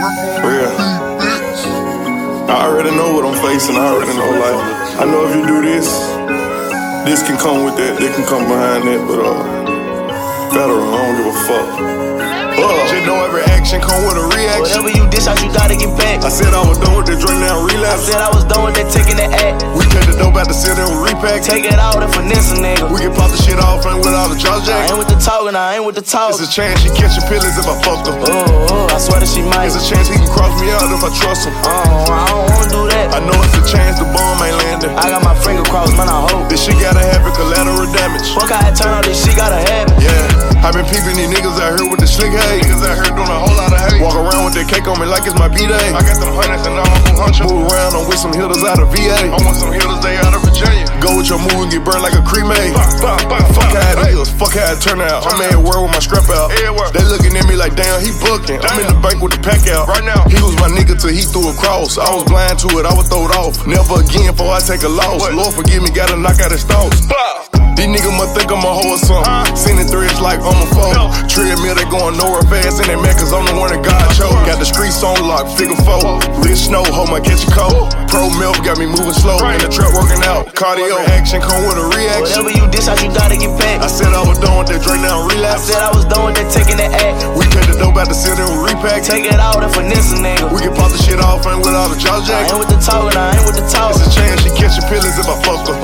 Real. I already know what I'm facing. I already know, like, I know if you do this, this can come with that, that can come behind that, but, uh, federal, I don't give a fuck. Just know every action come with a reaction. Whatever you dish out, you gotta get back. I said I was done with the drink, now relapse. I said I was done with that taking the act. We cut the dope out the city and repack. Take it out and finesse a nigga. We can pop the shit off and without a jaw I jack. ain't with the talking, I ain't with the talk. It's a chance she catch your feelings if I fuck her. Might. It's a chance he can cross me out if I trust him. Oh, I don't wanna do that. I know it's a chance the bomb ain't landing. I got my finger crossed, man, I hope. This shit gotta happen, collateral damage. Fuck, I had turn out this shit gotta happen. Yeah, I been peeping these niggas out here with the slick hay. Niggas out here doing a whole lot of hate. Walk around with that cake on me like it's my B-Day. I got them hundreds and I'm gon' hunch 'em. Move around, I'm with some hitters out of VA. I want some hitters, they out of Virginia. Go with your move and get burned like a creme. Fuck how it is, fuck how it turn out. I'm at work with my strap out. They looking at me like, damn, he booking. I'm in the bank with the pack out. Right now, he was my nigga till he threw a cross. I was blind to it, I was throw it off. Never again before I take a loss. Lord forgive me, gotta knock out his thoughts. Like I'm a foe. Treadmill, they going nowhere fast and they mad cause I'm the one that God chose. Got the streets on lock, figure four. Rich snow, hold my catch a cold. Pro milk got me moving slow. In the truck working out. Cardio action come with a reaction. Whatever you dish out, you gotta get back. I said I was done with that drink, now I relapse. said I was done with that taking the act. We cut the dope out the city and repack. Take it out and finesse a nigga. We can pop the shit off and without a jaw I ain't with the talking, I ain't with the talk. It's a chance she catch your feelings if I fuck her.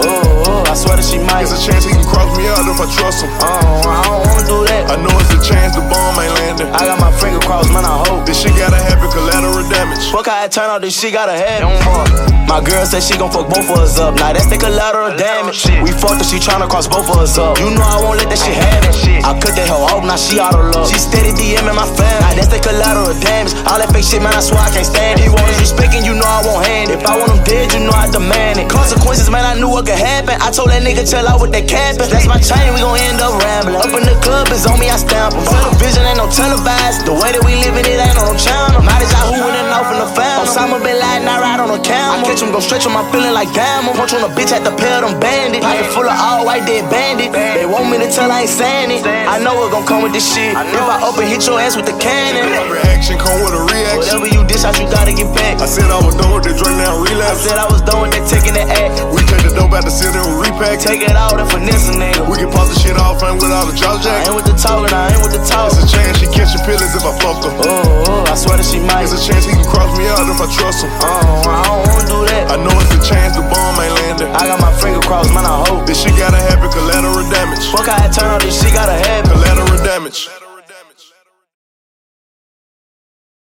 Me out if I trust him. Oh, I don't wanna do that. I know it's a chance the bomb ain't landing. I got my finger crossed, man, I hope. This shit gotta happen, collateral damage. Fuck how it turn out, this shit gotta happen. My girl said she gon' fuck both of us up. Now that's the collateral damage. We fucked her, she tryna cross both of us up. You know I won't let that shit happen. I cut that hoe off, now she out of love. She steady DMing my family. Now that's the collateral damage. All that fake shit, man, I swear I can't stand it. He want respecting, you know I won't hand it. If I want him dead, you know I demand it. Consequences, man, I knew what could happen. I told that nigga chill out with that camping. That's my chain, we gon' end up rambling. Up in the club, it's on me, I stamp 'em. Television ain't no televised. The way that we living, it ain't on no channel. Might as camel. I catch him, go stretch him, I'm feeling like damn. I'm punch on a bitch at the pair them bandit. Pocket full of all white dead bandit. They want me to tell I ain't saying it. I know it gon' come with this shit. If I up and hit your ass with the cannon. Every action come with a reaction. Whatever you dish out, you gotta get back. I said I was done with the drink, now I relapse. said I was done with that taking the act. We take the dope out the city and repack. Take it out and finesse a nigga. We can pop the shit off and without a jaw I ain't with the talking, I ain't with the talk. It's a chance she catch your feelings if I fuck her. Oh, oh, I swear that she might. It's a chance he can cross me out if I trust him. Oh, I Fuck how it turn out, this shit gotta happen. Collateral damage.